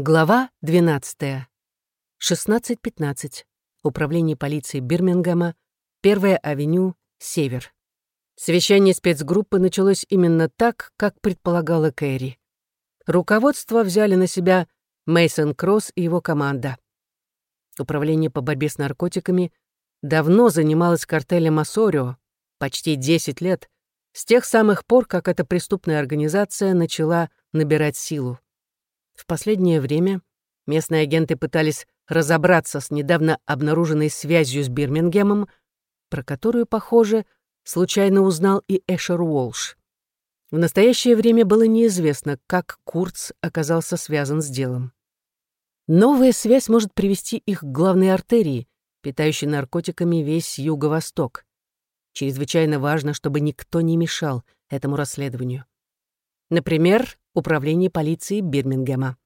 Глава 12. 16.15. Управление полиции Бирмингема, Первая авеню, Север. Совещание спецгруппы началось именно так, как предполагала Кэрри. Руководство взяли на себя Мейсон Кросс и его команда. Управление по борьбе с наркотиками давно занималось картелем Ассорио, почти 10 лет, с тех самых пор, как эта преступная организация начала набирать силу. В последнее время местные агенты пытались разобраться с недавно обнаруженной связью с Бирмингемом, про которую, похоже, случайно узнал и Эшер Уолш. В настоящее время было неизвестно, как Курц оказался связан с делом. Новая связь может привести их к главной артерии, питающей наркотиками весь юго-восток. Чрезвычайно важно, чтобы никто не мешал этому расследованию. Например, управление полиции Бирмингема.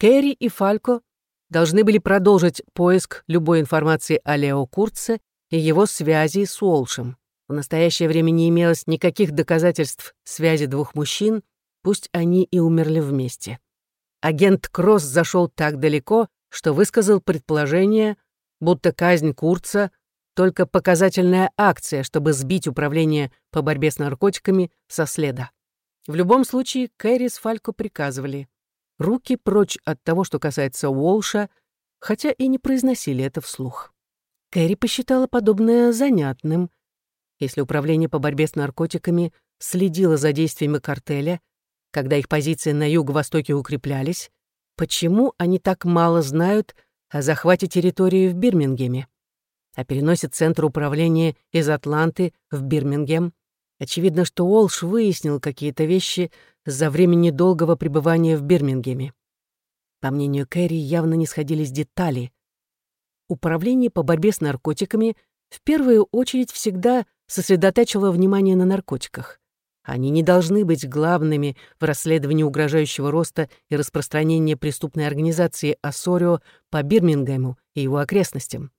Кэрри и Фалько должны были продолжить поиск любой информации о Лео Курце и его связи с Уолшем. В настоящее время не имелось никаких доказательств связи двух мужчин, пусть они и умерли вместе. Агент Кросс зашел так далеко, что высказал предположение, будто казнь Курца — только показательная акция, чтобы сбить управление по борьбе с наркотиками со следа. В любом случае, Кэрри с Фалько приказывали. Руки прочь от того, что касается Уолша, хотя и не произносили это вслух. Кэрри посчитала подобное занятным. Если управление по борьбе с наркотиками следило за действиями картеля, когда их позиции на юго-востоке укреплялись, почему они так мало знают о захвате территории в Бирмингеме, о переносе центра управления из Атланты в Бирмингем, Очевидно, что Уолш выяснил какие-то вещи за время недолгого пребывания в Бирмингеме. По мнению Кэрри, явно не сходились детали. Управление по борьбе с наркотиками в первую очередь всегда сосредотачивало внимание на наркотиках. Они не должны быть главными в расследовании угрожающего роста и распространения преступной организации Ассорио по Бирмингему и его окрестностям.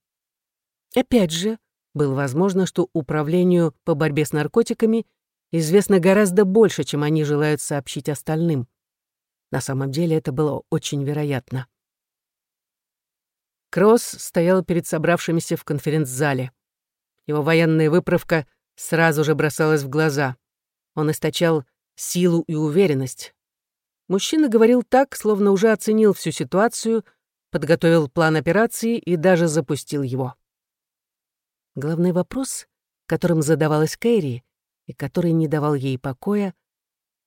Опять же, было возможно, что управлению по борьбе с наркотиками известно гораздо больше, чем они желают сообщить остальным. На самом деле это было очень вероятно. Кросс стоял перед собравшимися в конференц-зале. Его военная выправка сразу же бросалась в глаза. Он источал силу и уверенность. Мужчина говорил так, словно уже оценил всю ситуацию, подготовил план операции и даже запустил его. Главный вопрос, которым задавалась Кэрри, и который не давал ей покоя,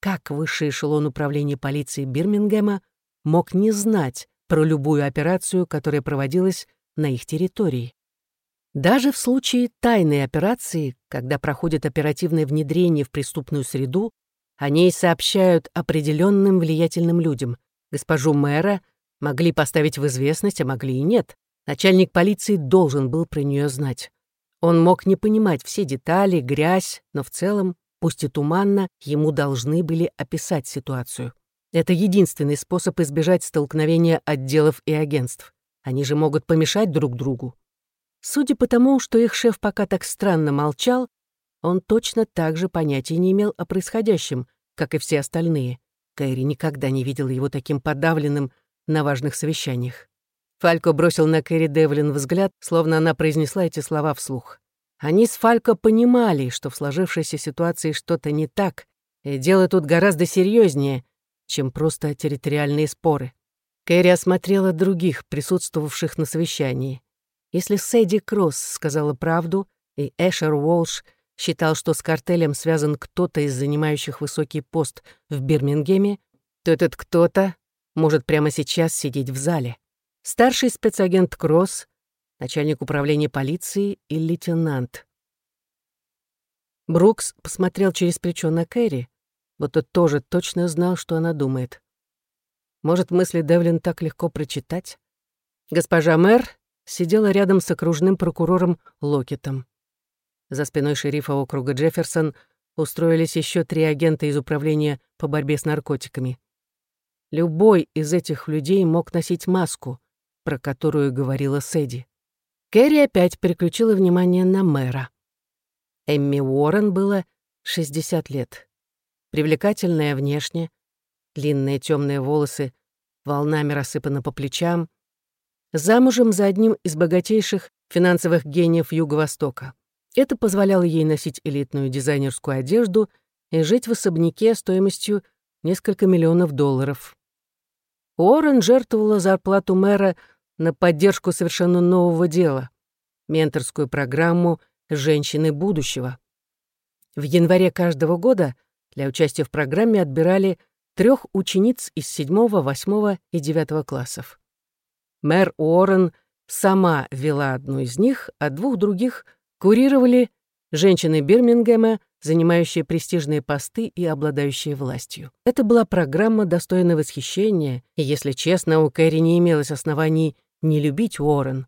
как высший эшелон управления полиции Бирмингема мог не знать про любую операцию, которая проводилась на их территории. Даже в случае тайной операции, когда проходит оперативное внедрение в преступную среду, о ней сообщают определенным влиятельным людям. Госпожу мэра могли поставить в известность, а могли и нет. Начальник полиции должен был про нее знать. Он мог не понимать все детали, грязь, но в целом, пусть и туманно, ему должны были описать ситуацию. Это единственный способ избежать столкновения отделов и агентств. Они же могут помешать друг другу. Судя по тому, что их шеф пока так странно молчал, он точно так же понятия не имел о происходящем, как и все остальные. Кайри никогда не видел его таким подавленным на важных совещаниях. Фалько бросил на Кэрри Девлин взгляд, словно она произнесла эти слова вслух. Они с Фалько понимали, что в сложившейся ситуации что-то не так, и дело тут гораздо серьезнее, чем просто территориальные споры. Кэрри осмотрела других, присутствовавших на совещании. Если Сэдди Кросс сказала правду, и Эшер Уолш считал, что с картелем связан кто-то из занимающих высокий пост в Бирмингеме, то этот кто-то может прямо сейчас сидеть в зале старший спецагент Кросс, начальник управления полиции и лейтенант. Брукс посмотрел через плечо на Кэрри, будто тоже точно знал, что она думает. Может, мысли Девлин так легко прочитать? Госпожа мэр сидела рядом с окружным прокурором Локетом. За спиной шерифа округа Джефферсон устроились еще три агента из управления по борьбе с наркотиками. Любой из этих людей мог носить маску, про которую говорила Сэдди. Кэрри опять переключила внимание на мэра. Эмми Уоррен было 60 лет. Привлекательная внешне, длинные темные волосы волнами рассыпана по плечам, замужем за одним из богатейших финансовых гениев Юго-Востока. Это позволяло ей носить элитную дизайнерскую одежду и жить в особняке стоимостью несколько миллионов долларов. Уоррен жертвовала зарплату мэра на поддержку совершенно нового дела — менторскую программу «Женщины будущего». В январе каждого года для участия в программе отбирали трех учениц из 7, 8 и 9 классов. Мэр Уоррен сама вела одну из них, а двух других курировали женщины Бирмингема, занимающие престижные посты и обладающие властью. Это была программа, достойная восхищения, и, если честно, у Кэрри не имелось оснований не любить Уоррен.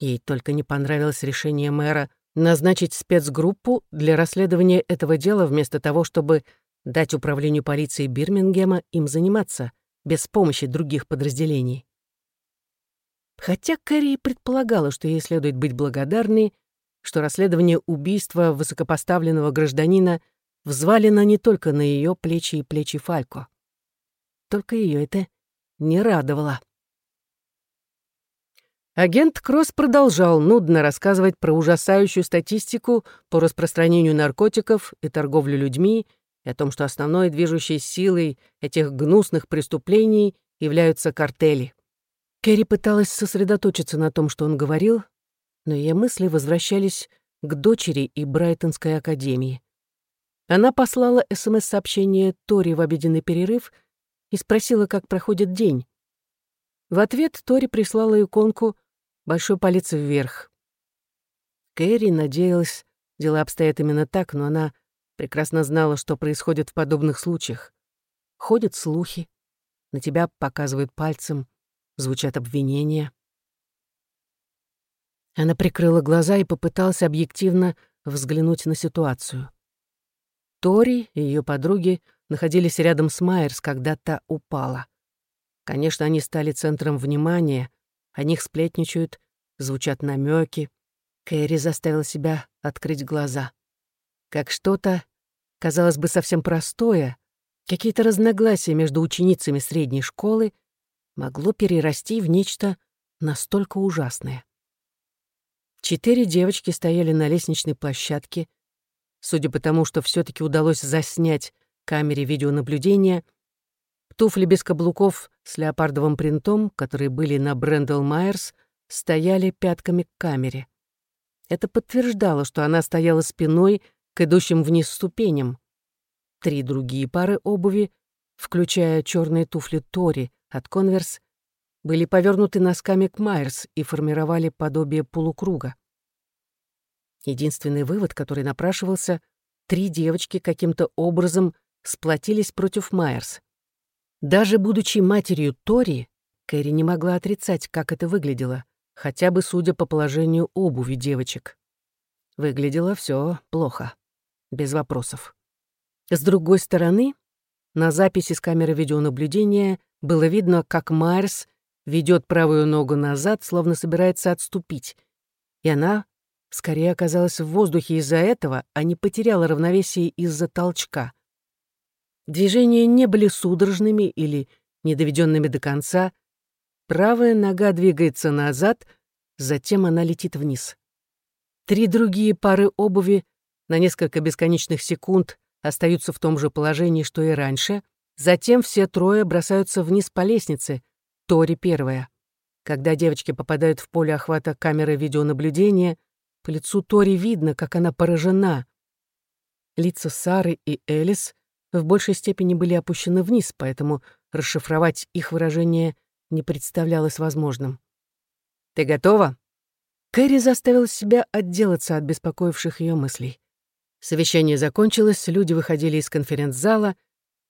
Ей только не понравилось решение мэра назначить спецгруппу для расследования этого дела вместо того, чтобы дать управлению полиции Бирмингема им заниматься, без помощи других подразделений. Хотя Кэрри предполагала, что ей следует быть благодарной, что расследование убийства высокопоставленного гражданина взвалено не только на ее плечи и плечи Фалько. Только ее это не радовало. Агент Кросс продолжал нудно рассказывать про ужасающую статистику по распространению наркотиков и торговлю людьми и о том, что основной движущей силой этих гнусных преступлений являются картели. Кэрри пыталась сосредоточиться на том, что он говорил, но ее мысли возвращались к дочери и Брайтонской академии. Она послала СМС-сообщение Тори в обеденный перерыв и спросила, как проходит день. В ответ Тори прислала иконку большой палец вверх. Кэрри надеялась, дела обстоят именно так, но она прекрасно знала, что происходит в подобных случаях. Ходят слухи, на тебя показывают пальцем, звучат обвинения. Она прикрыла глаза и попыталась объективно взглянуть на ситуацию. Тори и ее подруги находились рядом с Майерс, когда та упала. Конечно, они стали центром внимания, о них сплетничают, звучат намеки. Кэрри заставила себя открыть глаза. Как что-то, казалось бы, совсем простое, какие-то разногласия между ученицами средней школы могло перерасти в нечто настолько ужасное. Четыре девочки стояли на лестничной площадке. Судя по тому, что все таки удалось заснять камере видеонаблюдения — Туфли без каблуков с леопардовым принтом, которые были на Брэндл Майерс, стояли пятками к камере. Это подтверждало, что она стояла спиной к идущим вниз ступеням. Три другие пары обуви, включая черные туфли Тори от Конверс, были повернуты носками к Майерс и формировали подобие полукруга. Единственный вывод, который напрашивался, три девочки каким-то образом сплотились против Майерс. Даже будучи матерью Тори, Кэрри не могла отрицать, как это выглядело, хотя бы судя по положению обуви девочек. Выглядело все плохо, без вопросов. С другой стороны, на записи с камеры видеонаблюдения было видно, как Майерс ведет правую ногу назад, словно собирается отступить, и она скорее оказалась в воздухе из-за этого, а не потеряла равновесие из-за толчка. Движения не были судорожными или недоведенными до конца. Правая нога двигается назад, затем она летит вниз. Три другие пары обуви на несколько бесконечных секунд остаются в том же положении, что и раньше. Затем все трое бросаются вниз по лестнице, Тори первая. Когда девочки попадают в поле охвата камеры видеонаблюдения, по лицу Тори видно, как она поражена. Лица Сары и Элис в большей степени были опущены вниз, поэтому расшифровать их выражение не представлялось возможным. «Ты готова?» Кэрри заставил себя отделаться от беспокоивших ее мыслей. Совещание закончилось, люди выходили из конференц-зала.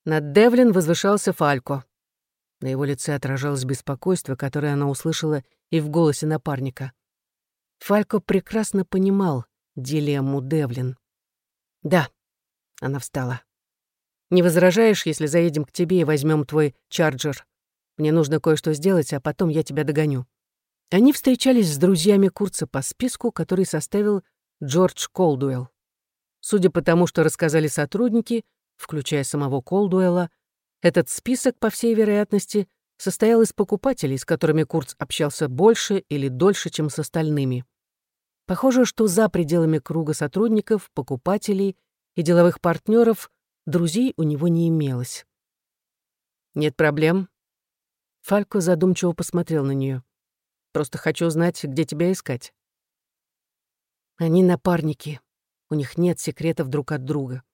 Над Девлин возвышался Фалько. На его лице отражалось беспокойство, которое она услышала и в голосе напарника. Фалько прекрасно понимал дилемму Девлин. «Да», — она встала. Не возражаешь, если заедем к тебе и возьмем твой чарджер? Мне нужно кое-что сделать, а потом я тебя догоню». Они встречались с друзьями Курца по списку, который составил Джордж Колдуэлл. Судя по тому, что рассказали сотрудники, включая самого Колдуэлла, этот список, по всей вероятности, состоял из покупателей, с которыми Курц общался больше или дольше, чем с остальными. Похоже, что за пределами круга сотрудников, покупателей и деловых партнеров друзей у него не имелось. «Нет проблем». Фалько задумчиво посмотрел на нее. «Просто хочу знать, где тебя искать». Они напарники. У них нет секретов друг от друга.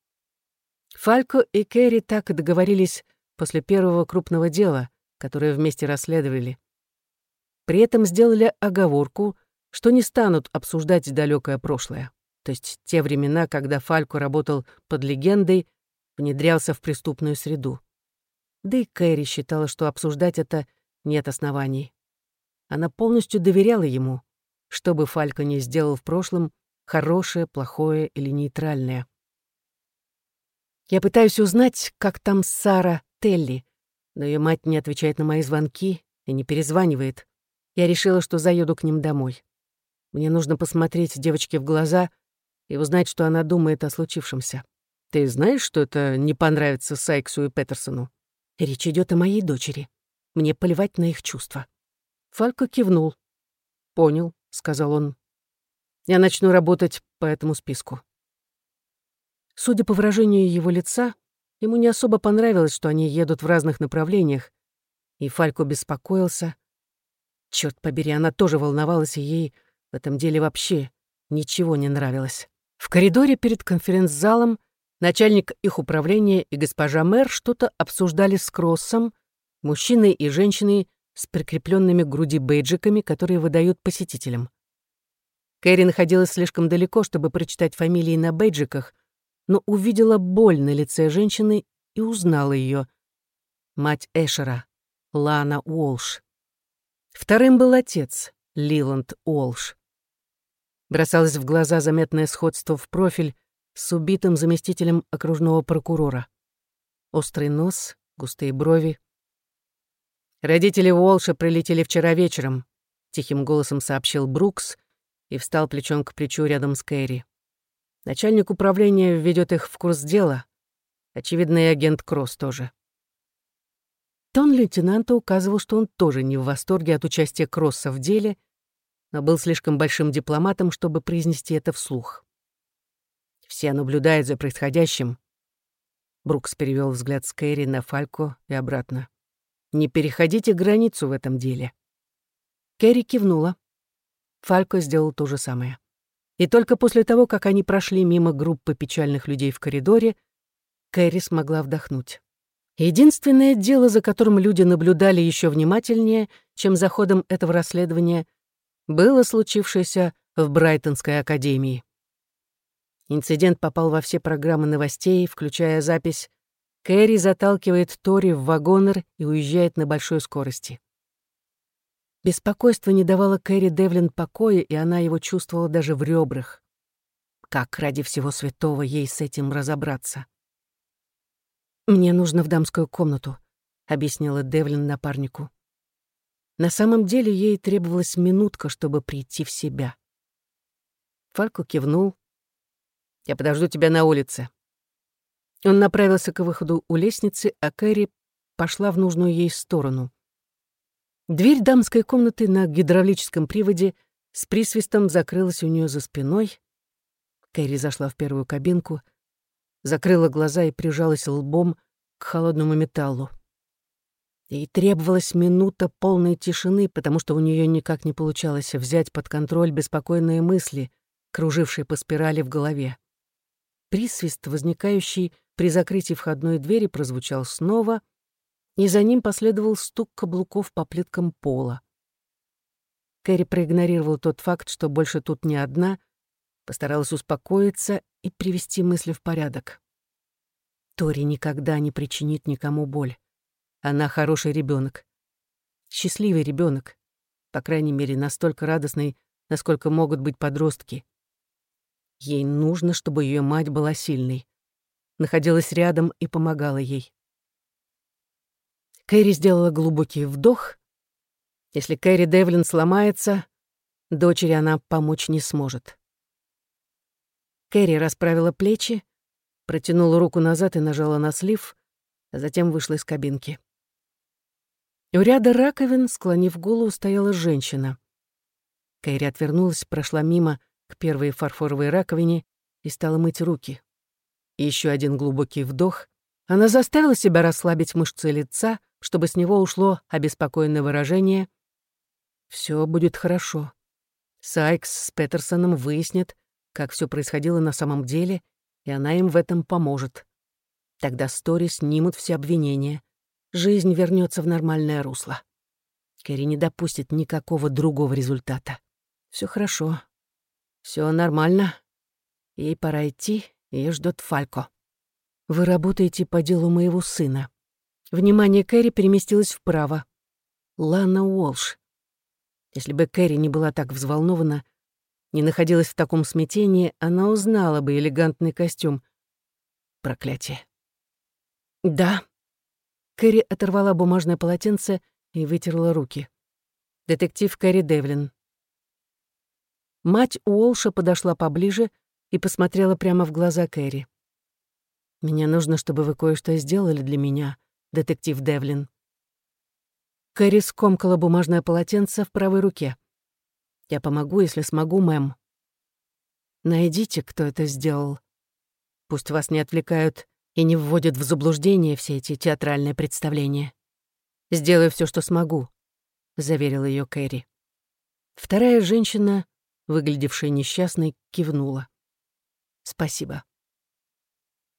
Фалько и Кэрри так и договорились после первого крупного дела, которое вместе расследовали. При этом сделали оговорку, что не станут обсуждать далекое прошлое, то есть те времена, когда Фалько работал под легендой, внедрялся в преступную среду. Да и Кэрри считала, что обсуждать это нет оснований. Она полностью доверяла ему, что бы Фалько ни сделал в прошлом, хорошее, плохое или нейтральное. Я пытаюсь узнать, как там Сара Телли, но ее мать не отвечает на мои звонки и не перезванивает. Я решила, что заеду к ним домой. Мне нужно посмотреть девочке в глаза и узнать, что она думает о случившемся. Ты знаешь, что это не понравится Сайксу и Петерсону? Речь идет о моей дочери. Мне плевать на их чувства. Фалько кивнул. «Понял», — сказал он. «Я начну работать по этому списку». Судя по выражению его лица, ему не особо понравилось, что они едут в разных направлениях, и Фалько беспокоился. Черт побери, она тоже волновалась, и ей в этом деле вообще ничего не нравилось. В коридоре перед конференц-залом начальник их управления и госпожа мэр что-то обсуждали с Кроссом, мужчиной и женщиной с прикрепленными к груди бейджиками, которые выдают посетителям. Кэрри находилась слишком далеко, чтобы прочитать фамилии на бейджиках, но увидела боль на лице женщины и узнала ее. Мать Эшера, Лана Уолш. Вторым был отец, Лиланд Уолш. Бросалось в глаза заметное сходство в профиль с убитым заместителем окружного прокурора. Острый нос, густые брови. «Родители Уолша прилетели вчера вечером», — тихим голосом сообщил Брукс и встал плечом к плечу рядом с Кэрри. Начальник управления введет их в курс дела. Очевидно, и агент Кросс тоже. Тон лейтенанта указывал, что он тоже не в восторге от участия Кросса в деле, но был слишком большим дипломатом, чтобы произнести это вслух. Все наблюдают за происходящим. Брукс перевел взгляд с Кэрри на Фалько и обратно. «Не переходите границу в этом деле». Кэрри кивнула. Фалько сделал то же самое. И только после того, как они прошли мимо группы печальных людей в коридоре, Кэрри смогла вдохнуть. Единственное дело, за которым люди наблюдали еще внимательнее, чем за ходом этого расследования, было случившееся в Брайтонской академии. Инцидент попал во все программы новостей, включая запись «Кэрри заталкивает Тори в вагонер и уезжает на большой скорости». Беспокойство не давало Кэрри Девлин покоя, и она его чувствовала даже в ребрах. Как ради всего святого ей с этим разобраться? «Мне нужно в дамскую комнату», — объяснила Девлин напарнику. На самом деле ей требовалась минутка, чтобы прийти в себя. Фалько кивнул. «Я подожду тебя на улице». Он направился к выходу у лестницы, а Кэрри пошла в нужную ей сторону. Дверь дамской комнаты на гидравлическом приводе с присвистом закрылась у нее за спиной. Кэрри зашла в первую кабинку, закрыла глаза и прижалась лбом к холодному металлу. Ей требовалась минута полной тишины, потому что у нее никак не получалось взять под контроль беспокойные мысли, кружившие по спирали в голове. Присвист, возникающий при закрытии входной двери, прозвучал снова — и за ним последовал стук каблуков по плиткам пола. Кэрри проигнорировал тот факт, что больше тут не одна, постаралась успокоиться и привести мысли в порядок. Тори никогда не причинит никому боль. Она хороший ребенок, Счастливый ребенок, по крайней мере, настолько радостный, насколько могут быть подростки. Ей нужно, чтобы ее мать была сильной, находилась рядом и помогала ей. Кэрри сделала глубокий вдох. Если Кэрри Девлин сломается, дочери она помочь не сможет. Кэрри расправила плечи, протянула руку назад и нажала на слив, а затем вышла из кабинки. У ряда раковин, склонив голову, стояла женщина. Кэрри отвернулась, прошла мимо к первой фарфоровой раковине и стала мыть руки. Еще один глубокий вдох. Она заставила себя расслабить мышцы лица, чтобы с него ушло обеспокоенное выражение. Все будет хорошо. Сайкс с Петерсоном выяснят, как все происходило на самом деле, и она им в этом поможет. Тогда Стори снимут все обвинения. Жизнь вернется в нормальное русло. Кэрри не допустит никакого другого результата. Все хорошо. Все нормально. Ей пора идти, ее ждет Фалько. Вы работаете по делу моего сына. Внимание Кэрри переместилось вправо. Лана Уолш. Если бы Кэрри не была так взволнована, не находилась в таком смятении, она узнала бы элегантный костюм. Проклятие. «Да». Кэрри оторвала бумажное полотенце и вытерла руки. Детектив Кэрри Девлин. Мать Уолша подошла поближе и посмотрела прямо в глаза Кэрри. «Мне нужно, чтобы вы кое-что сделали для меня, детектив Девлин». Кэрри скомкала бумажное полотенце в правой руке. Я помогу, если смогу, мэм. Найдите, кто это сделал. Пусть вас не отвлекают и не вводят в заблуждение все эти театральные представления. Сделаю все, что смогу, заверила ее Кэрри. Вторая женщина, выглядевшая несчастной, кивнула. Спасибо.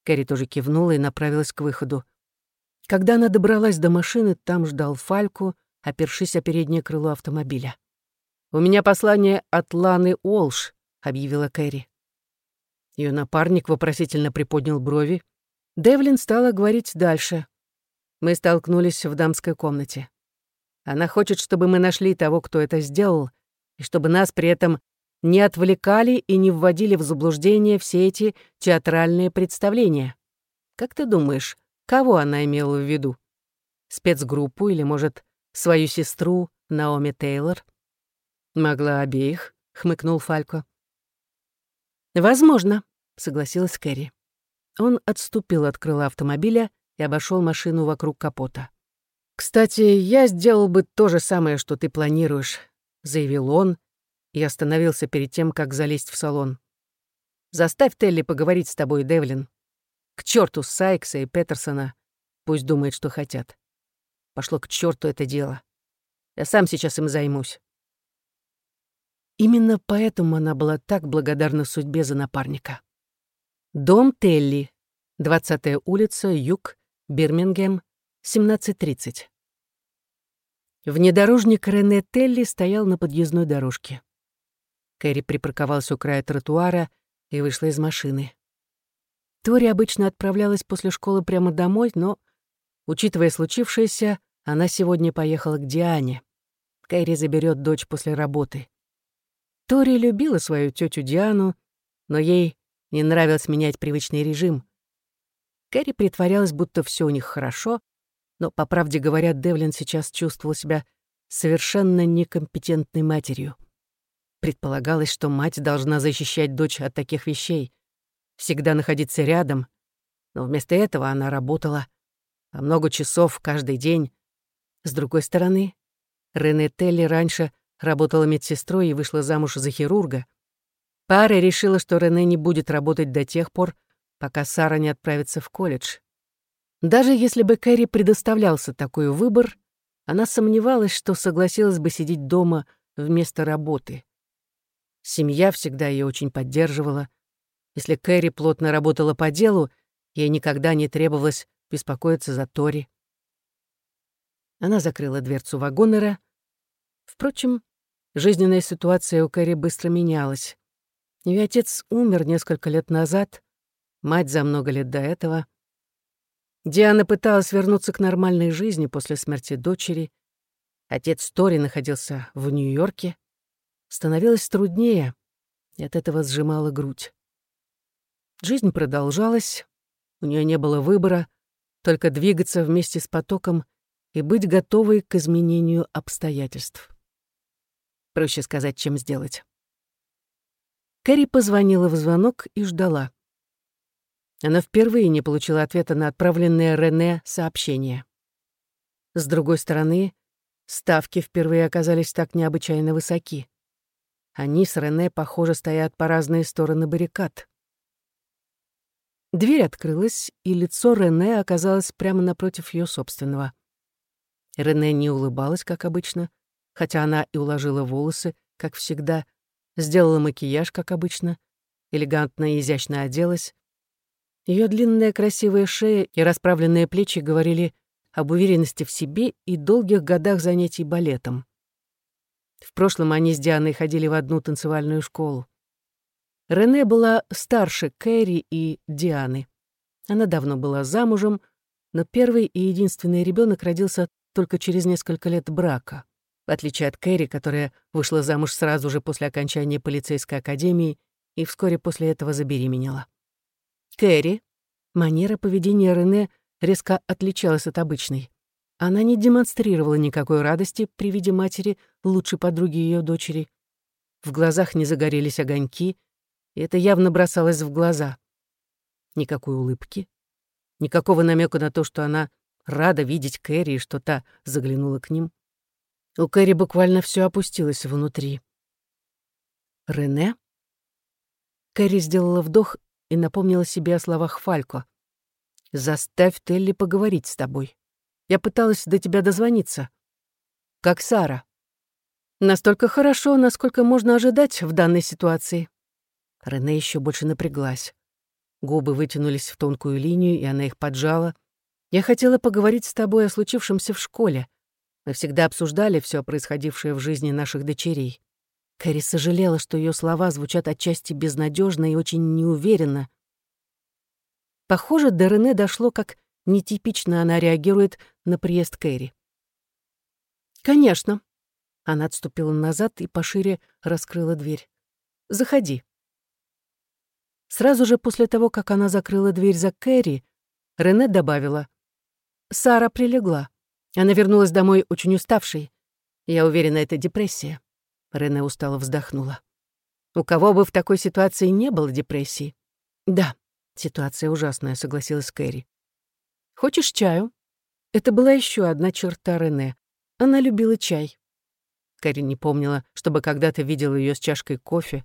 Кэрри тоже кивнула и направилась к выходу. Когда она добралась до машины, там ждал Фальку, опершись о переднее крыло автомобиля. «У меня послание от Ланы Уолш», — объявила Кэрри. Ее напарник вопросительно приподнял брови. Девлин стала говорить дальше. Мы столкнулись в дамской комнате. Она хочет, чтобы мы нашли того, кто это сделал, и чтобы нас при этом не отвлекали и не вводили в заблуждение все эти театральные представления. Как ты думаешь, кого она имела в виду? Спецгруппу или, может, свою сестру Наоми Тейлор? «Могла обеих», — хмыкнул Фалько. «Возможно», — согласилась Кэрри. Он отступил от крыла автомобиля и обошел машину вокруг капота. «Кстати, я сделал бы то же самое, что ты планируешь», — заявил он и остановился перед тем, как залезть в салон. «Заставь Телли поговорить с тобой, Девлин. К черту Сайкса и Петерсона. Пусть думает, что хотят. Пошло к черту это дело. Я сам сейчас им займусь». Именно поэтому она была так благодарна судьбе за напарника. Дом Телли, 20-я улица, Юг, Бирмингем, 17.30. Внедорожник Рене Телли стоял на подъездной дорожке. Кэрри припарковался у края тротуара и вышла из машины. Тори обычно отправлялась после школы прямо домой, но, учитывая случившееся, она сегодня поехала к Диане. Кэрри заберет дочь после работы. Тори любила свою тетю Диану, но ей не нравилось менять привычный режим. Кэрри притворялась, будто все у них хорошо, но, по правде говоря, Девлин сейчас чувствовал себя совершенно некомпетентной матерью. Предполагалось, что мать должна защищать дочь от таких вещей, всегда находиться рядом, но вместо этого она работала по много часов каждый день. С другой стороны, Рене Телли раньше работала медсестрой и вышла замуж за хирурга. Пара решила, что Рене не будет работать до тех пор, пока Сара не отправится в колледж. Даже если бы Кэрри предоставлялся такой выбор, она сомневалась, что согласилась бы сидеть дома вместо работы. Семья всегда ее очень поддерживала. Если Кэрри плотно работала по делу, ей никогда не требовалось беспокоиться за Тори. Она закрыла дверцу вагонера, Впрочем, жизненная ситуация у Кэрри быстро менялась. Ее отец умер несколько лет назад, мать за много лет до этого. Диана пыталась вернуться к нормальной жизни после смерти дочери. Отец Тори находился в Нью-Йорке. Становилось труднее, и от этого сжимала грудь. Жизнь продолжалась, у нее не было выбора, только двигаться вместе с потоком и быть готовой к изменению обстоятельств. Проще сказать, чем сделать. Кэрри позвонила в звонок и ждала. Она впервые не получила ответа на отправленное Рене сообщение. С другой стороны, ставки впервые оказались так необычайно высоки. Они с Рене, похоже, стоят по разные стороны баррикад. Дверь открылась, и лицо Рене оказалось прямо напротив ее собственного. Рене не улыбалась, как обычно, хотя она и уложила волосы, как всегда, сделала макияж, как обычно, элегантно и изящно оделась. Ее длинная красивая шея и расправленные плечи говорили об уверенности в себе и долгих годах занятий балетом. В прошлом они с Дианой ходили в одну танцевальную школу. Рене была старше Кэрри и Дианы. Она давно была замужем, но первый и единственный ребенок родился только через несколько лет брака. В отличие от Кэрри, которая вышла замуж сразу же после окончания полицейской академии и вскоре после этого забеременела. Кэрри, манера поведения Рене резко отличалась от обычной. Она не демонстрировала никакой радости при виде матери, лучшей подруги ее дочери. В глазах не загорелись огоньки, и это явно бросалось в глаза. Никакой улыбки, никакого намека на то, что она рада видеть Кэрри и что та заглянула к ним. У Кэрри буквально все опустилось внутри. «Рене?» Кэрри сделала вдох и напомнила себе о словах Фалько. «Заставь Телли поговорить с тобой. Я пыталась до тебя дозвониться. Как Сара. Настолько хорошо, насколько можно ожидать в данной ситуации». Рене еще больше напряглась. Губы вытянулись в тонкую линию, и она их поджала. «Я хотела поговорить с тобой о случившемся в школе. Мы всегда обсуждали все происходившее в жизни наших дочерей». Кэрри сожалела, что ее слова звучат отчасти безнадежно и очень неуверенно. Похоже, до Рене дошло, как нетипично она реагирует на приезд Кэрри. «Конечно». Она отступила назад и пошире раскрыла дверь. «Заходи». Сразу же после того, как она закрыла дверь за Кэрри, Рене добавила. «Сара прилегла. Она вернулась домой очень уставшей. Я уверена, это депрессия». Рене устало вздохнула. «У кого бы в такой ситуации не было депрессии?» «Да, ситуация ужасная», — согласилась Кэрри. «Хочешь чаю?» Это была еще одна черта Рене. Она любила чай. Кэрри не помнила, чтобы когда-то видела ее с чашкой кофе,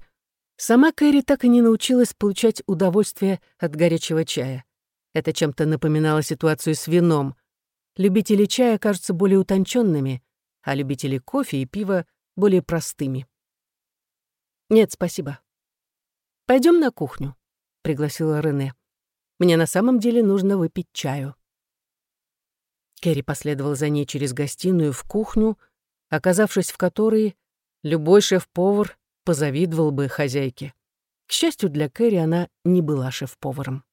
Сама Кэрри так и не научилась получать удовольствие от горячего чая. Это чем-то напоминало ситуацию с вином. Любители чая кажутся более утонченными, а любители кофе и пива — более простыми. «Нет, спасибо. Пойдем на кухню», — пригласила Рене. «Мне на самом деле нужно выпить чаю». Кэрри последовал за ней через гостиную в кухню, оказавшись в которой любой шеф-повар позавидовал бы хозяйке. К счастью для Кэрри, она не была шеф-поваром.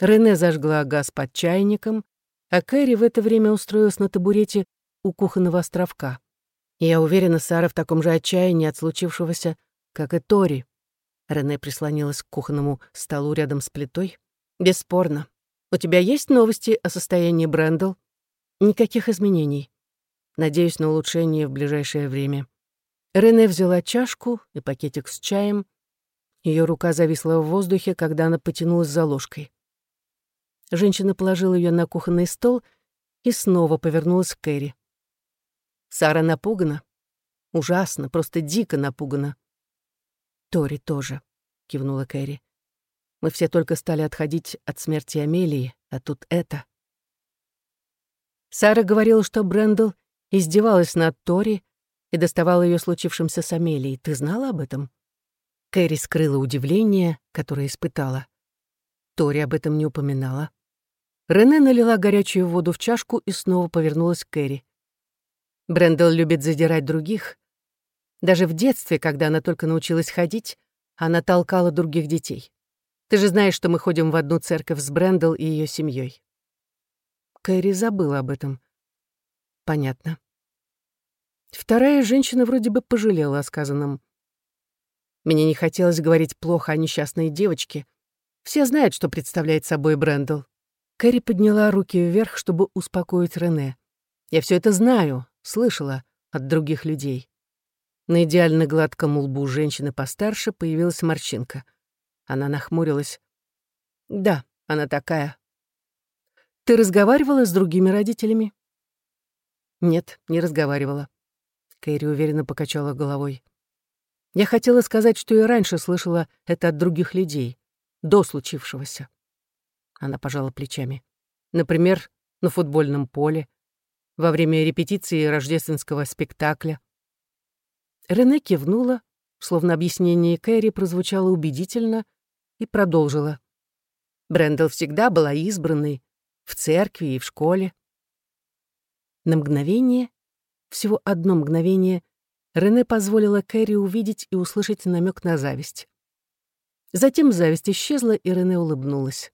Рене зажгла газ под чайником, а Кэрри в это время устроилась на табурете у кухонного островка. Я уверена, Сара в таком же отчаянии от случившегося, как и Тори. Рене прислонилась к кухонному столу рядом с плитой. «Бесспорно. У тебя есть новости о состоянии Брэндл?» «Никаких изменений. Надеюсь на улучшение в ближайшее время». Рене взяла чашку и пакетик с чаем. Ее рука зависла в воздухе, когда она потянулась за ложкой. Женщина положила ее на кухонный стол и снова повернулась к Кэрри. Сара напугана. Ужасно, просто дико напугана. Тори тоже, кивнула Кэрри. Мы все только стали отходить от смерти Амелии, а тут это. Сара говорила, что Брэндл издевалась над Тори, и доставал ее случившимся с Амелией. Ты знала об этом?» Кэрри скрыла удивление, которое испытала. Тори об этом не упоминала. Рене налила горячую воду в чашку и снова повернулась к Кэрри. Брэндл любит задирать других. Даже в детстве, когда она только научилась ходить, она толкала других детей. Ты же знаешь, что мы ходим в одну церковь с Брэндл и ее семьей. Кэрри забыла об этом. Понятно. Вторая женщина вроде бы пожалела о сказанном. Мне не хотелось говорить плохо о несчастной девочке. Все знают, что представляет собой Брэндл. Кэрри подняла руки вверх, чтобы успокоить Рене. Я все это знаю, слышала от других людей. На идеально гладком лбу женщины постарше появилась морщинка. Она нахмурилась. «Да, она такая». «Ты разговаривала с другими родителями?» Нет, не разговаривала. Кэрри уверенно покачала головой. Я хотела сказать, что и раньше слышала это от других людей, до случившегося. Она пожала плечами. Например, на футбольном поле, во время репетиции рождественского спектакля. Рене кивнула, словно объяснение Кэрри прозвучало убедительно, и продолжила. Брэндл всегда была избранной в церкви и в школе. На мгновение, всего одно мгновение, Рене позволила Кэрри увидеть и услышать намек на зависть. Затем зависть исчезла, и Рене улыбнулась.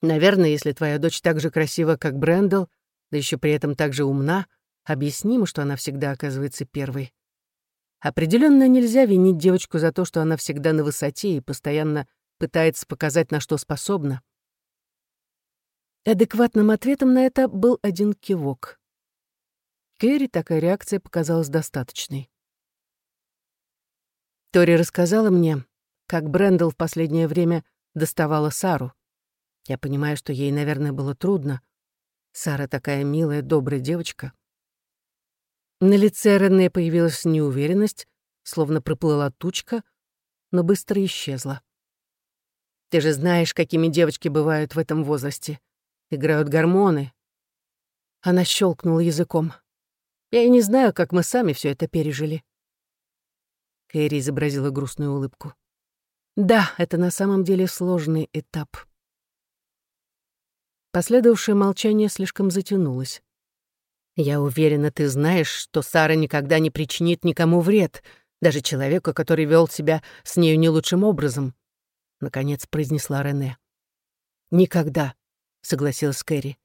«Наверное, если твоя дочь так же красива, как Брэндл, да еще при этом так же умна, объяснимо, что она всегда оказывается первой. Определенно нельзя винить девочку за то, что она всегда на высоте и постоянно пытается показать, на что способна. Адекватным ответом на это был один кивок. Кэрри такая реакция показалась достаточной. Тори рассказала мне, как Брэндл в последнее время доставала Сару. Я понимаю, что ей, наверное, было трудно. Сара такая милая, добрая девочка. На лице Рене появилась неуверенность, словно проплыла тучка, но быстро исчезла. «Ты же знаешь, какими девочки бывают в этом возрасте играют гормоны. Она щелкнула языком. Я и не знаю, как мы сами все это пережили. Кэрри изобразила грустную улыбку. Да, это на самом деле сложный этап. Последовавшее молчание слишком затянулось. «Я уверена, ты знаешь, что Сара никогда не причинит никому вред, даже человеку, который вел себя с нею не лучшим образом», — наконец произнесла Рене. «Никогда», согласилась Кэрри.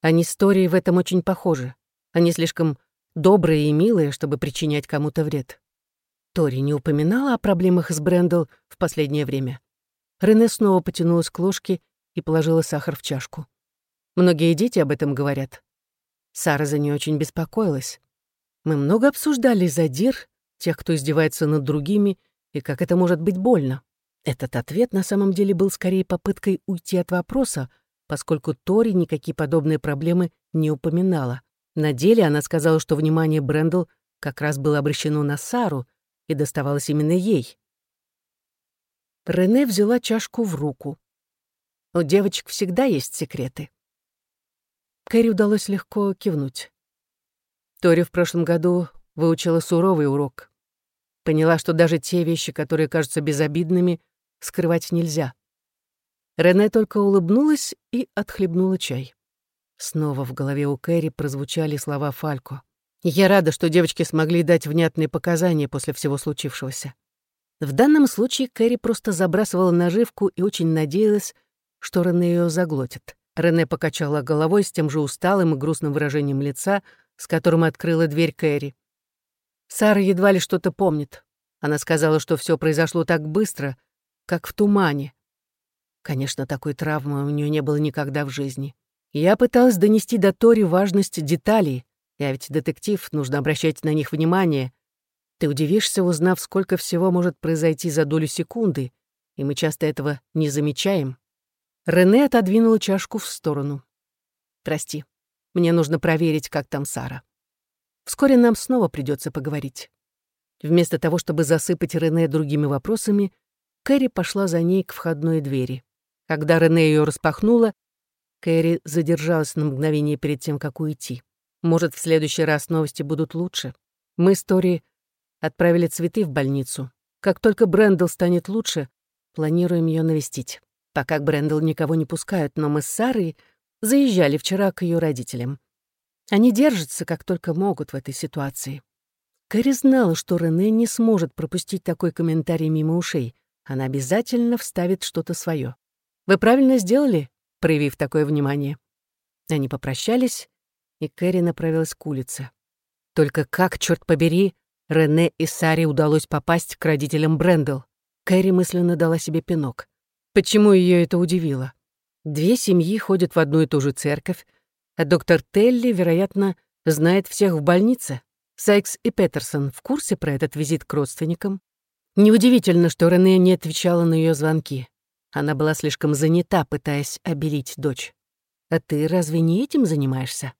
Они с Тори в этом очень похожи. Они слишком добрые и милые, чтобы причинять кому-то вред. Тори не упоминала о проблемах с Брэндл в последнее время. Рене снова потянулась к ложке и положила сахар в чашку. Многие дети об этом говорят. Сара за нее очень беспокоилась. Мы много обсуждали задир, тех, кто издевается над другими, и как это может быть больно. Этот ответ на самом деле был скорее попыткой уйти от вопроса, поскольку Тори никакие подобные проблемы не упоминала. На деле она сказала, что внимание Брэндл как раз было обращено на Сару и доставалось именно ей. Рене взяла чашку в руку. У девочек всегда есть секреты. Кэрри удалось легко кивнуть. Тори в прошлом году выучила суровый урок. Поняла, что даже те вещи, которые кажутся безобидными, скрывать нельзя. Рене только улыбнулась и отхлебнула чай. Снова в голове у Кэрри прозвучали слова Фалько. «Я рада, что девочки смогли дать внятные показания после всего случившегося». В данном случае Кэрри просто забрасывала наживку и очень надеялась, что Рене ее заглотит. Рене покачала головой с тем же усталым и грустным выражением лица, с которым открыла дверь Кэрри. Сара едва ли что-то помнит. Она сказала, что все произошло так быстро, как в тумане. Конечно, такой травмы у нее не было никогда в жизни. Я пыталась донести до Тори важность деталей. Я ведь детектив, нужно обращать на них внимание. Ты удивишься, узнав, сколько всего может произойти за долю секунды, и мы часто этого не замечаем. Рене отодвинула чашку в сторону. «Прости, мне нужно проверить, как там Сара. Вскоре нам снова придется поговорить». Вместо того, чтобы засыпать Рене другими вопросами, Кэрри пошла за ней к входной двери. Когда Рене ее распахнула, Кэрри задержалась на мгновение перед тем, как уйти. Может, в следующий раз новости будут лучше. Мы с Тори отправили цветы в больницу. Как только Брэндл станет лучше, планируем ее навестить. Пока к Брэндл никого не пускают, но мы с Сарой заезжали вчера к ее родителям. Они держатся, как только могут в этой ситуации. Кэрри знала, что Рене не сможет пропустить такой комментарий мимо ушей. Она обязательно вставит что-то свое. Вы правильно сделали, проявив такое внимание». Они попрощались, и Кэрри направилась к улице. Только как, черт побери, Рене и Саре удалось попасть к родителям Брэндл. Кэрри мысленно дала себе пинок. Почему ее это удивило? Две семьи ходят в одну и ту же церковь, а доктор Телли, вероятно, знает всех в больнице. Сайкс и Петерсон в курсе про этот визит к родственникам. Неудивительно, что Рене не отвечала на ее звонки. Она была слишком занята, пытаясь обелить дочь. А ты разве не этим занимаешься?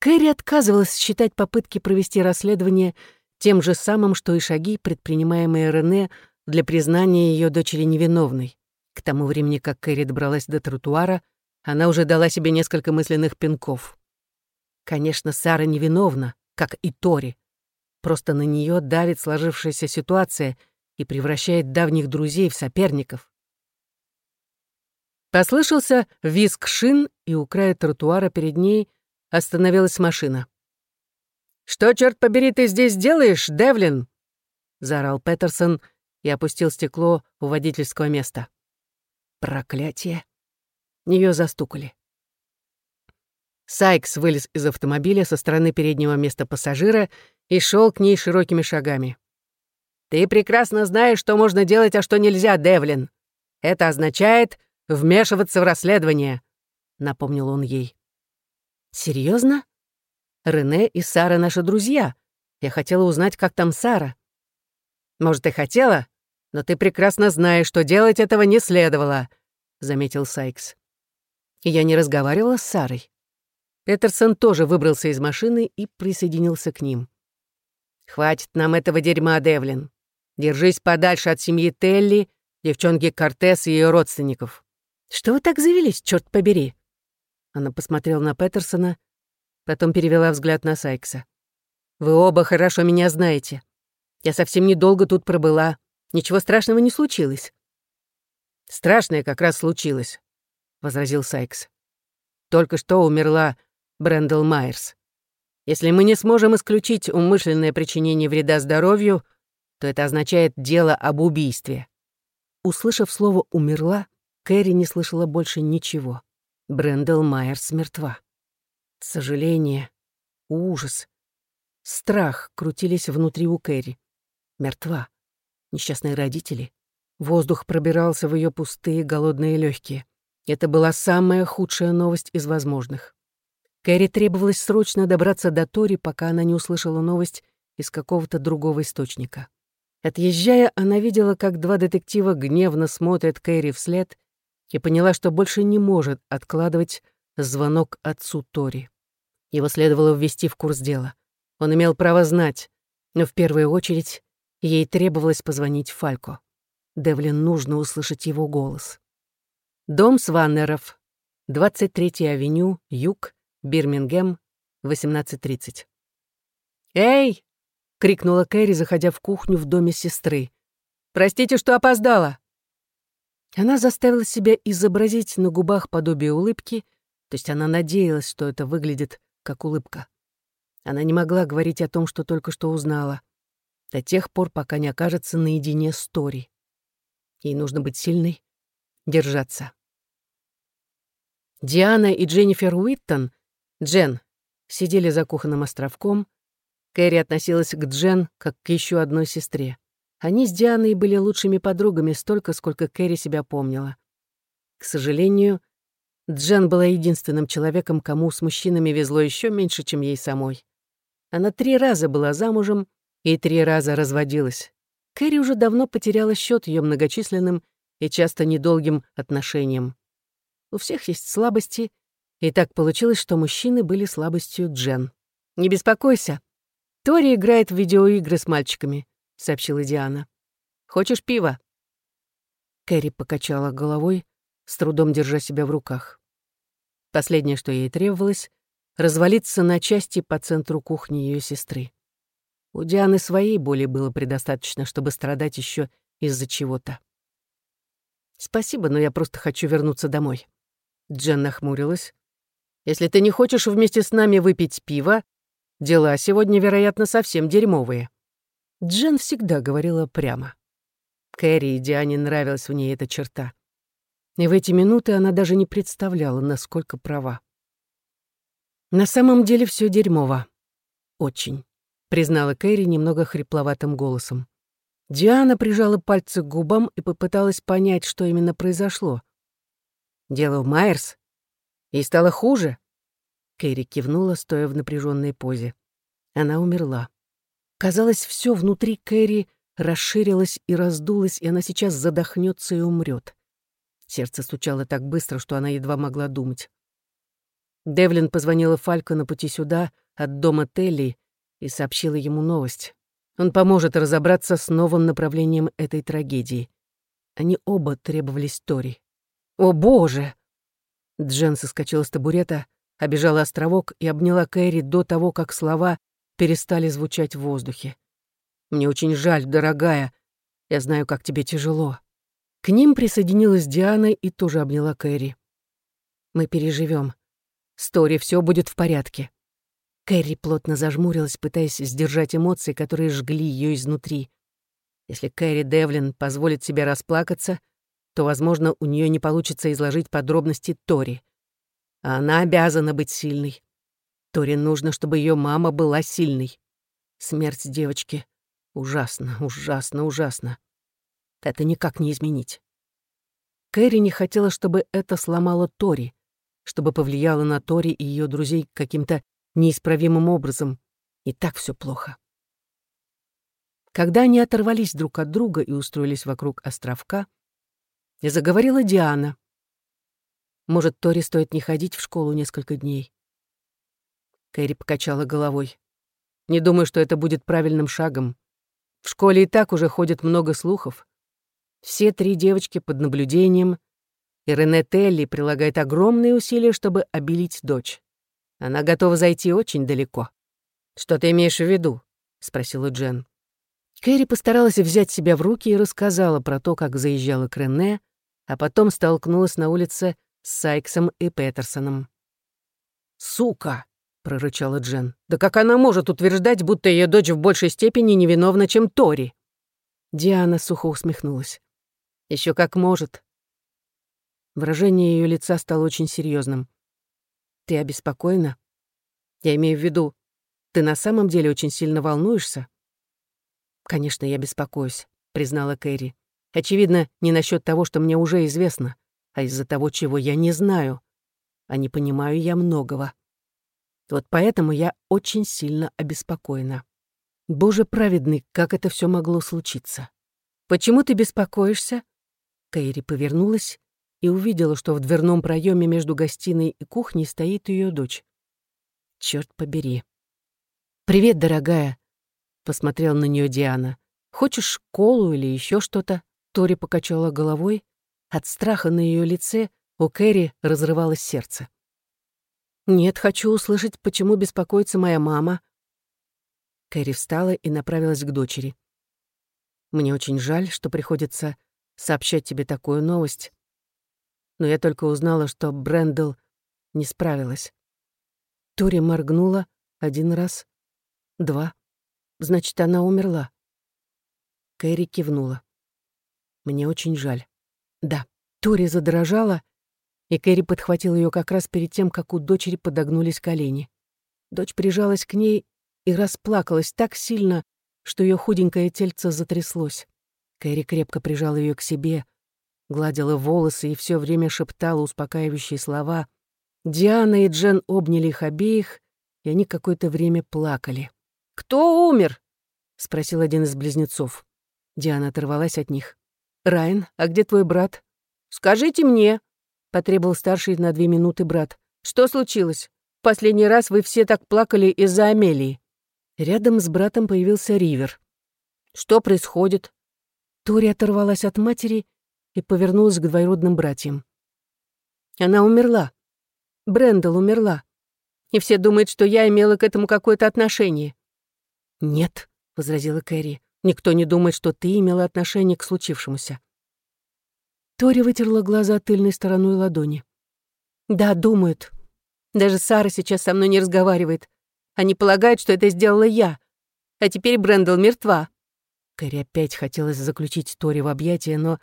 Кэрри отказывалась считать попытки провести расследование тем же самым, что и шаги, предпринимаемые Рене для признания ее дочери невиновной. К тому времени, как Кэрри добралась до тротуара, она уже дала себе несколько мысленных пинков. Конечно, Сара невиновна, как и Тори. Просто на нее давит сложившаяся ситуация и превращает давних друзей в соперников. Послышался визг шин, и у края тротуара перед ней остановилась машина. «Что, черт побери, ты здесь делаешь, Девлин?» — заорал Петерсон и опустил стекло у водительского места. Проклятие. Нее застукали. Сайкс вылез из автомобиля со стороны переднего места пассажира и шел к ней широкими шагами. «Ты прекрасно знаешь, что можно делать, а что нельзя, Девлин. Это означает вмешиваться в расследование», — напомнил он ей. Серьезно? Рене и Сара наши друзья. Я хотела узнать, как там Сара. Может, и хотела, но ты прекрасно знаешь, что делать этого не следовало», — заметил Сайкс. Я не разговаривала с Сарой. Петерсон тоже выбрался из машины и присоединился к ним. «Хватит нам этого дерьма, Девлин. Держись подальше от семьи Телли, девчонки Кортес и ее родственников». «Что вы так завелись, черт побери?» Она посмотрела на Петерсона, потом перевела взгляд на Сайкса. «Вы оба хорошо меня знаете. Я совсем недолго тут пробыла. Ничего страшного не случилось». «Страшное как раз случилось», — возразил Сайкс. «Только что умерла Брэндл Майерс. Если мы не сможем исключить умышленное причинение вреда здоровью, то это означает дело об убийстве». Услышав слово «умерла», Кэрри не слышала больше ничего. Брэндл Майерс мертва. Сожаление, ужас, страх крутились внутри у Кэрри. Мертва. Несчастные родители. Воздух пробирался в ее пустые голодные легкие. Это была самая худшая новость из возможных. Кэрри требовалось срочно добраться до Тори, пока она не услышала новость из какого-то другого источника. Отъезжая, она видела, как два детектива гневно смотрят Кэрри вслед и поняла, что больше не может откладывать звонок отцу Тори. Его следовало ввести в курс дела. Он имел право знать, но в первую очередь ей требовалось позвонить Фалько. Девлин нужно услышать его голос. Дом Сваннеров, 23-я авеню, Юг, Бирмингем, 18.30. «Эй!» — крикнула Кэрри, заходя в кухню в доме сестры. «Простите, что опоздала!» Она заставила себя изобразить на губах подобие улыбки, то есть она надеялась, что это выглядит как улыбка. Она не могла говорить о том, что только что узнала, до тех пор, пока не окажется наедине с Тори. Ей нужно быть сильной, держаться. Диана и Дженнифер Уиттон Джен сидели за кухонным островком. Кэрри относилась к Джен как к еще одной сестре. Они с Дианой были лучшими подругами столько, сколько Кэрри себя помнила. К сожалению, Джен была единственным человеком, кому с мужчинами везло еще меньше, чем ей самой. Она три раза была замужем и три раза разводилась. Кэрри уже давно потеряла счет ее многочисленным и часто недолгим отношениям. У всех есть слабости, и так получилось, что мужчины были слабостью Джен. «Не беспокойся. Тори играет в видеоигры с мальчиками», — сообщила Диана. «Хочешь пива?» Кэрри покачала головой, с трудом держа себя в руках. Последнее, что ей требовалось, развалиться на части по центру кухни ее сестры. У Дианы своей боли было предостаточно, чтобы страдать еще из-за чего-то. «Спасибо, но я просто хочу вернуться домой». Джен нахмурилась, если ты не хочешь вместе с нами выпить пиво, дела сегодня, вероятно, совсем дерьмовые». Джен всегда говорила прямо. Кэрри и Диане нравилась в ней эта черта. И в эти минуты она даже не представляла, насколько права. «На самом деле все дерьмово. Очень», — признала Кэрри немного хрипловатым голосом. Диана прижала пальцы к губам и попыталась понять, что именно произошло. «Дело в Майерс?» И стало хуже?» Кэрри кивнула, стоя в напряженной позе. Она умерла. Казалось, все внутри Кэрри расширилось и раздулось, и она сейчас задохнется и умрет. Сердце стучало так быстро, что она едва могла думать. Девлин позвонила Фалько на пути сюда, от дома Телли, и сообщила ему новость. Он поможет разобраться с новым направлением этой трагедии. Они оба требовались Тори. «О, боже!» Джен соскочила с табурета, обежала островок и обняла Кэрри до того, как слова перестали звучать в воздухе. «Мне очень жаль, дорогая. Я знаю, как тебе тяжело». К ним присоединилась Диана и тоже обняла Кэрри. «Мы переживем. С Тори все будет в порядке». Кэрри плотно зажмурилась, пытаясь сдержать эмоции, которые жгли ее изнутри. Если Кэрри Девлин позволит себе расплакаться, то, возможно, у нее не получится изложить подробности Тори. А она обязана быть сильной. Тори нужно, чтобы ее мама была сильной. Смерть девочки ужасно, ужасно, ужасно. Это никак не изменить. Кэрри не хотела, чтобы это сломало Тори, чтобы повлияло на Тори и ее друзей каким-то неисправимым образом. И так все плохо. Когда они оторвались друг от друга и устроились вокруг островка, заговорила Диана. Может, Тори стоит не ходить в школу несколько дней? Кэрри покачала головой. Не думаю, что это будет правильным шагом. В школе и так уже ходит много слухов. Все три девочки под наблюдением, и Рене Телли прилагает огромные усилия, чтобы обелить дочь. Она готова зайти очень далеко. «Что ты имеешь в виду?» — спросила Джен. Кэрри постаралась взять себя в руки и рассказала про то, как заезжала к Рене, а потом столкнулась на улице с Сайксом и Петерсоном. «Сука!» — прорычала Джен. «Да как она может утверждать, будто ее дочь в большей степени невиновна, чем Тори?» Диана сухо усмехнулась. Еще как может». Выражение ее лица стало очень серьезным. Ты обеспокоена? Я имею в виду, ты на самом деле очень сильно волнуешься? Конечно, я беспокоюсь, признала Кэрри. Очевидно, не насчет того, что мне уже известно, а из-за того, чего я не знаю. А не понимаю я многого. Вот поэтому я очень сильно обеспокоена. Боже праведный, как это все могло случиться? Почему ты беспокоишься? Кэрри повернулась и увидела, что в дверном проеме между гостиной и кухней стоит ее дочь. Черт побери. «Привет, дорогая», — посмотрела на нее Диана. «Хочешь школу или еще что-то?» Тори покачала головой. От страха на ее лице у Кэрри разрывалось сердце. «Нет, хочу услышать, почему беспокоится моя мама». Кэрри встала и направилась к дочери. «Мне очень жаль, что приходится сообщать тебе такую новость но я только узнала, что Брэндл не справилась. Тури моргнула один раз, два. Значит, она умерла. Кэрри кивнула. Мне очень жаль. Да, Тури задрожала, и Кэрри подхватил ее как раз перед тем, как у дочери подогнулись колени. Дочь прижалась к ней и расплакалась так сильно, что ее худенькое тельце затряслось. Кэрри крепко прижал ее к себе, гладила волосы и все время шептала успокаивающие слова. Диана и Джен обняли их обеих, и они какое-то время плакали. «Кто умер?» — спросил один из близнецов. Диана оторвалась от них. «Райан, а где твой брат?» «Скажите мне», — потребовал старший на две минуты брат. «Что случилось? Последний раз вы все так плакали из-за Амелии». Рядом с братом появился Ривер. «Что происходит?» Тори оторвалась от матери и повернулась к двоюродным братьям. Она умерла. Брэндл умерла. И все думают, что я имела к этому какое-то отношение. «Нет», — возразила Кэрри, — «никто не думает, что ты имела отношение к случившемуся». Тори вытерла глаза тыльной стороной ладони. «Да, думают. Даже Сара сейчас со мной не разговаривает. Они полагают, что это сделала я. А теперь Брэндл мертва». Кэрри опять хотелось заключить Тори в объятия, но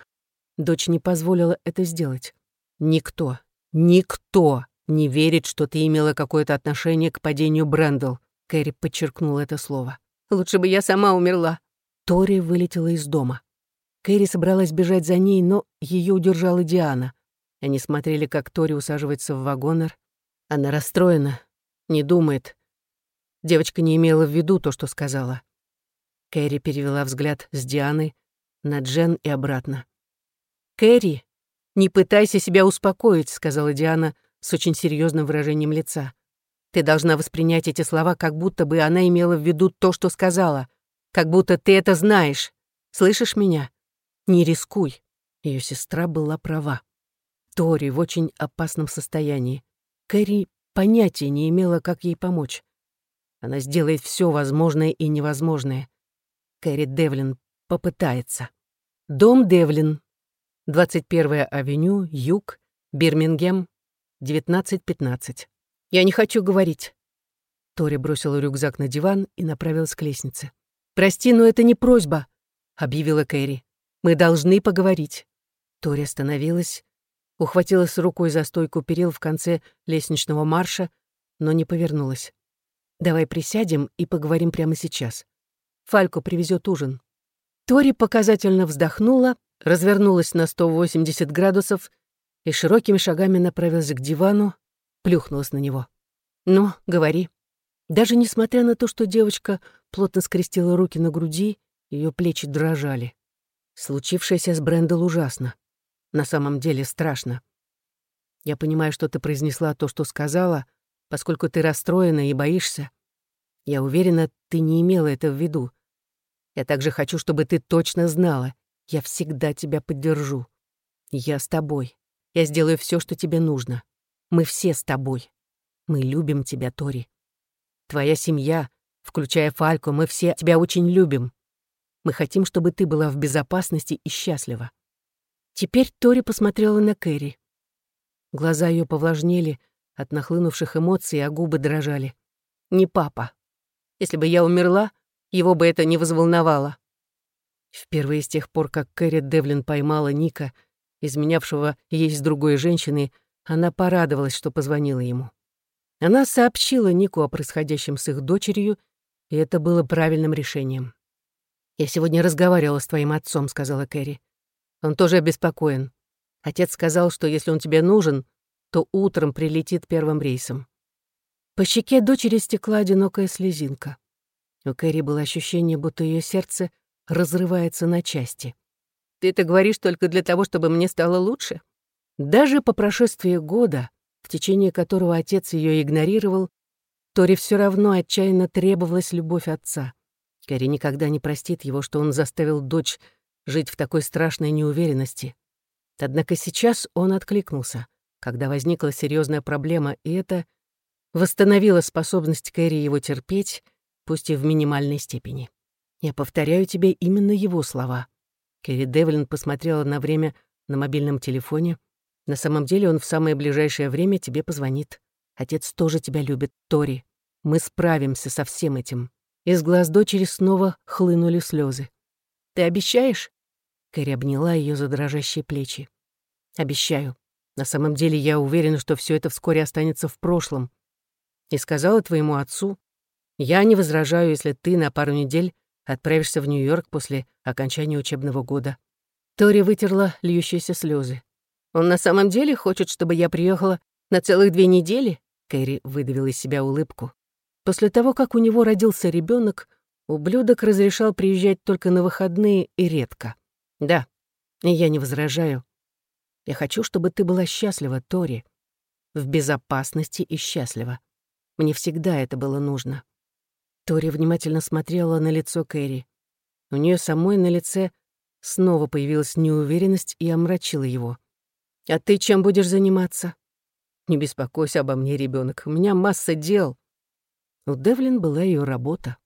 Дочь не позволила это сделать. Никто, никто не верит, что ты имела какое-то отношение к падению Брэндл. Кэрри подчеркнула это слово. Лучше бы я сама умерла. Тори вылетела из дома. Кэрри собралась бежать за ней, но ее удержала Диана. Они смотрели, как Тори усаживается в вагонер. Она расстроена, не думает. Девочка не имела в виду то, что сказала. Кэрри перевела взгляд с Дианы на Джен и обратно. «Кэрри, не пытайся себя успокоить», — сказала Диана с очень серьезным выражением лица. «Ты должна воспринять эти слова, как будто бы она имела в виду то, что сказала. Как будто ты это знаешь. Слышишь меня? Не рискуй». Ее сестра была права. Тори в очень опасном состоянии. Кэрри понятия не имела, как ей помочь. Она сделает все возможное и невозможное. Кэрри Девлин попытается. Дом Девлин. 21-я авеню, Юг, Бирмингем, 19.15. Я не хочу говорить. Тори бросила рюкзак на диван и направилась к лестнице. «Прости, но это не просьба», — объявила Кэрри. «Мы должны поговорить». Тори остановилась, ухватилась рукой за стойку перил в конце лестничного марша, но не повернулась. «Давай присядем и поговорим прямо сейчас. Фалько привезет ужин». Тори показательно вздохнула, развернулась на 180 градусов и широкими шагами направилась к дивану, плюхнулась на него. «Ну, говори». Даже несмотря на то, что девочка плотно скрестила руки на груди, ее плечи дрожали. Случившееся с Брэндл ужасно. На самом деле страшно. Я понимаю, что ты произнесла то, что сказала, поскольку ты расстроена и боишься. Я уверена, ты не имела это в виду. Я также хочу, чтобы ты точно знала. Я всегда тебя поддержу. Я с тобой. Я сделаю все, что тебе нужно. Мы все с тобой. Мы любим тебя, Тори. Твоя семья, включая Фальку, мы все тебя очень любим. Мы хотим, чтобы ты была в безопасности и счастлива. Теперь Тори посмотрела на Кэрри. Глаза ее повлажнели от нахлынувших эмоций, а губы дрожали. Не папа. Если бы я умерла, его бы это не возволновало. Впервые с тех пор, как Кэрри Девлин поймала Ника, изменявшего ей с другой женщиной, она порадовалась, что позвонила ему. Она сообщила Нику о происходящем с их дочерью, и это было правильным решением. «Я сегодня разговаривала с твоим отцом», — сказала Кэрри. «Он тоже обеспокоен. Отец сказал, что если он тебе нужен, то утром прилетит первым рейсом». По щеке дочери стекла одинокая слезинка. У Кэрри было ощущение, будто ее сердце разрывается на части. «Ты это говоришь только для того, чтобы мне стало лучше?» Даже по прошествии года, в течение которого отец ее игнорировал, Тори все равно отчаянно требовалась любовь отца. Кэрри никогда не простит его, что он заставил дочь жить в такой страшной неуверенности. Однако сейчас он откликнулся, когда возникла серьезная проблема, и это восстановило способность Кэрри его терпеть, пусть и в минимальной степени. Я повторяю тебе именно его слова. Кэрри Девлин посмотрела на время на мобильном телефоне. На самом деле он в самое ближайшее время тебе позвонит. Отец тоже тебя любит, Тори. Мы справимся со всем этим. Из глаз дочери снова хлынули слезы. Ты обещаешь? Кэрри обняла ее за дрожащие плечи. Обещаю. На самом деле я уверена, что все это вскоре останется в прошлом. И сказала твоему отцу, я не возражаю, если ты на пару недель отправишься в Нью-Йорк после окончания учебного года». Тори вытерла льющиеся слезы. «Он на самом деле хочет, чтобы я приехала на целых две недели?» Кэрри выдавила из себя улыбку. После того, как у него родился ребенок, ублюдок разрешал приезжать только на выходные и редко. «Да, я не возражаю. Я хочу, чтобы ты была счастлива, Тори. В безопасности и счастлива. Мне всегда это было нужно». Тори внимательно смотрела на лицо Кэрри. У нее самой на лице снова появилась неуверенность и омрачила его. «А ты чем будешь заниматься?» «Не беспокойся обо мне, ребенок. У меня масса дел». У Девлин была ее работа.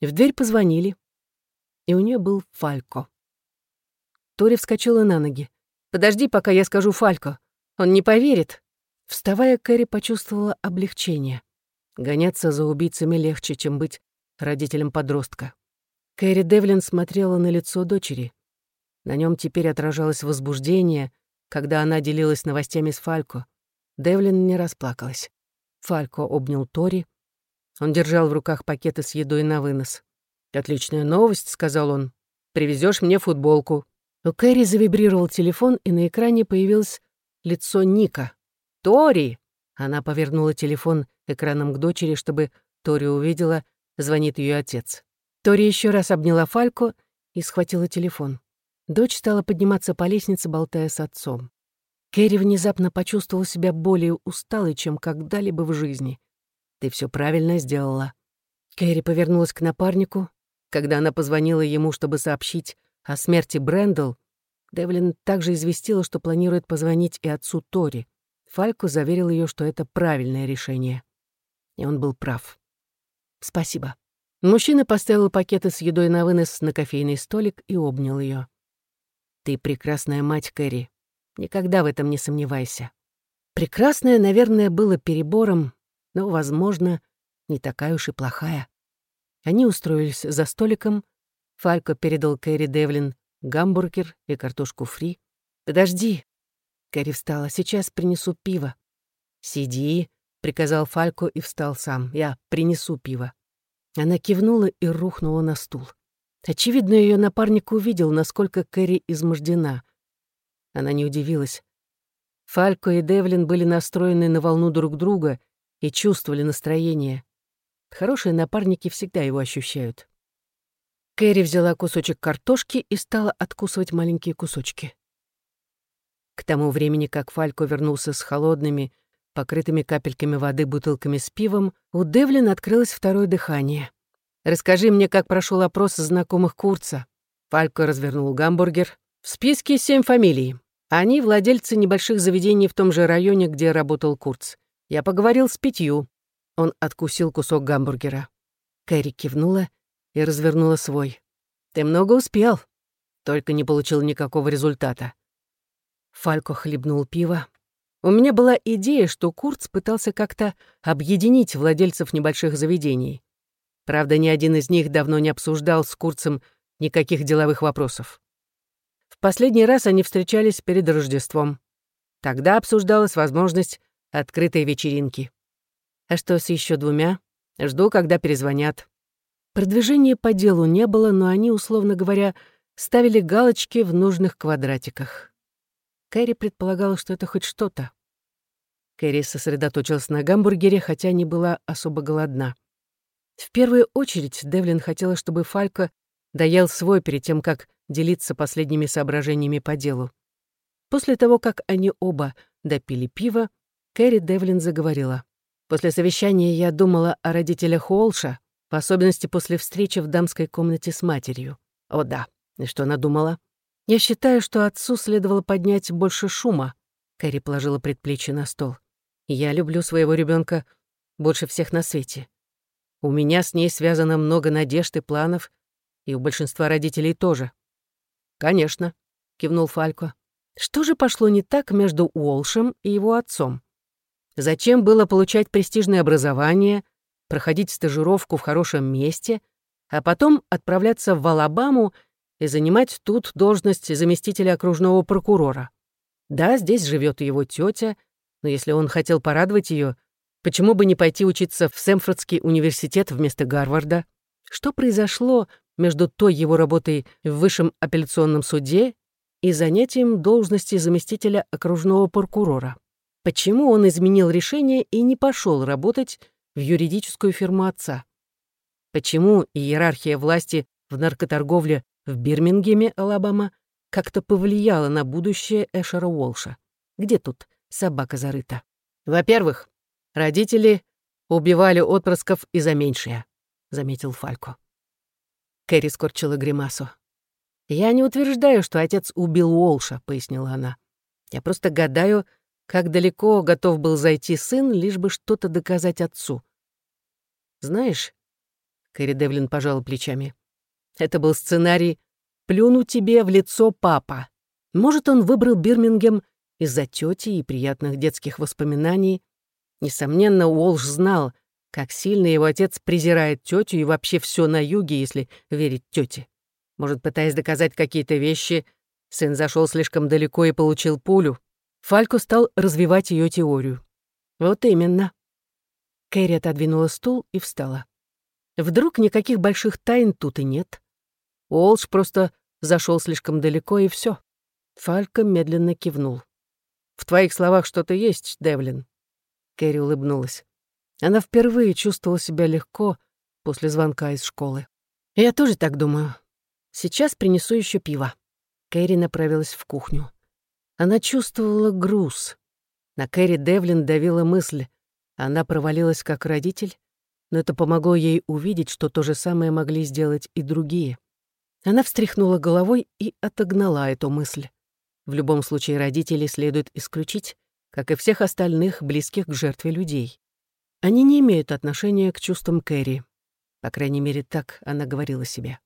В дверь позвонили, и у нее был Фалько. Тори вскочила на ноги. «Подожди, пока я скажу Фалько. Он не поверит». Вставая, Кэрри почувствовала облегчение. Гоняться за убийцами легче, чем быть родителем подростка. Кэрри Девлин смотрела на лицо дочери. На нем теперь отражалось возбуждение, когда она делилась новостями с Фалько. Девлин не расплакалась. Фалько обнял Тори. Он держал в руках пакеты с едой на вынос. «Отличная новость», — сказал он. Привезешь мне футболку». У Кэрри завибрировал телефон, и на экране появилось лицо Ника. «Тори!» Она повернула телефон экраном к дочери, чтобы Тори увидела, звонит ее отец. Тори еще раз обняла Фальку и схватила телефон. Дочь стала подниматься по лестнице, болтая с отцом. Кэрри внезапно почувствовала себя более усталой, чем когда-либо в жизни. «Ты все правильно сделала». Кэрри повернулась к напарнику. Когда она позвонила ему, чтобы сообщить о смерти Брэндл, Девлин также известила, что планирует позвонить и отцу Тори. Фалько заверил ее, что это правильное решение. И он был прав. «Спасибо». Мужчина поставил пакеты с едой на вынос на кофейный столик и обнял ее. «Ты прекрасная мать, Кэрри. Никогда в этом не сомневайся». Прекрасная, наверное, было перебором, но, возможно, не такая уж и плохая. Они устроились за столиком. Фалько передал Кэрри Девлин гамбургер и картошку фри. «Подожди!» Кэрри встала. «Сейчас принесу пиво». «Сиди», — приказал Фалько и встал сам. «Я принесу пиво». Она кивнула и рухнула на стул. Очевидно, ее напарник увидел, насколько Кэрри измождена. Она не удивилась. Фалько и Девлин были настроены на волну друг друга и чувствовали настроение. Хорошие напарники всегда его ощущают. Кэрри взяла кусочек картошки и стала откусывать маленькие кусочки. К тому времени, как Фалько вернулся с холодными, покрытыми капельками воды бутылками с пивом, у Девлин открылось второе дыхание. «Расскажи мне, как прошел опрос знакомых Курца». Фалько развернул гамбургер. «В списке семь фамилий. Они владельцы небольших заведений в том же районе, где работал Курц. Я поговорил с пятью». Он откусил кусок гамбургера. Кэрри кивнула и развернула свой. «Ты много успел, только не получил никакого результата». Фалько хлебнул пиво. У меня была идея, что Курц пытался как-то объединить владельцев небольших заведений. Правда, ни один из них давно не обсуждал с Курцем никаких деловых вопросов. В последний раз они встречались перед Рождеством. Тогда обсуждалась возможность открытой вечеринки. А что с еще двумя? Жду, когда перезвонят. Продвижения по делу не было, но они, условно говоря, ставили галочки в нужных квадратиках. Кэрри предполагала, что это хоть что-то. Кэрри сосредоточилась на гамбургере, хотя не была особо голодна. В первую очередь Девлин хотела, чтобы Фалько доел свой перед тем, как делиться последними соображениями по делу. После того, как они оба допили пиво, Кэрри Девлин заговорила. «После совещания я думала о родителях Уолша, в особенности после встречи в дамской комнате с матерью. О да, и что она думала? Я считаю, что отцу следовало поднять больше шума. Кэрри положила предплечье на стол. Я люблю своего ребенка больше всех на свете. У меня с ней связано много надежд и планов, и у большинства родителей тоже. «Конечно», — кивнул Фалько. «Что же пошло не так между Уолшем и его отцом? Зачем было получать престижное образование, проходить стажировку в хорошем месте, а потом отправляться в Алабаму и занимать тут должность заместителя окружного прокурора. Да, здесь живет его тетя, но если он хотел порадовать ее, почему бы не пойти учиться в Сэмфордский университет вместо Гарварда? Что произошло между той его работой в высшем апелляционном суде и занятием должности заместителя окружного прокурора? Почему он изменил решение и не пошел работать в юридическую фирму отца? Почему иерархия власти в наркоторговле в Бирмингеме, Алабама, как-то повлияло на будущее Эшера Уолша. Где тут собака зарыта? Во-первых, родители убивали отпрысков из-за меньшее, заметил Фалько. Кэрри скорчила гримасу. «Я не утверждаю, что отец убил Уолша», — пояснила она. «Я просто гадаю, как далеко готов был зайти сын, лишь бы что-то доказать отцу. Знаешь, Кэрри Девлин пожала плечами. Это был сценарий «Плюну тебе в лицо, папа». Может, он выбрал Бирмингем из-за тети и приятных детских воспоминаний. Несомненно, Уолш знал, как сильно его отец презирает тетю и вообще все на юге, если верить тете. Может, пытаясь доказать какие-то вещи, сын зашел слишком далеко и получил пулю. Фалько стал развивать ее теорию. Вот именно. Кэрри отодвинула стул и встала. Вдруг никаких больших тайн тут и нет. Уолш просто зашел слишком далеко, и все. Фалька медленно кивнул. «В твоих словах что-то есть, Девлин?» Кэрри улыбнулась. Она впервые чувствовала себя легко после звонка из школы. «Я тоже так думаю. Сейчас принесу еще пиво». Кэрри направилась в кухню. Она чувствовала груз. На Кэрри Девлин давила мысль. Она провалилась как родитель, но это помогло ей увидеть, что то же самое могли сделать и другие. Она встряхнула головой и отогнала эту мысль. В любом случае родителей следует исключить, как и всех остальных близких к жертве людей. Они не имеют отношения к чувствам Кэрри. По крайней мере, так она говорила себе.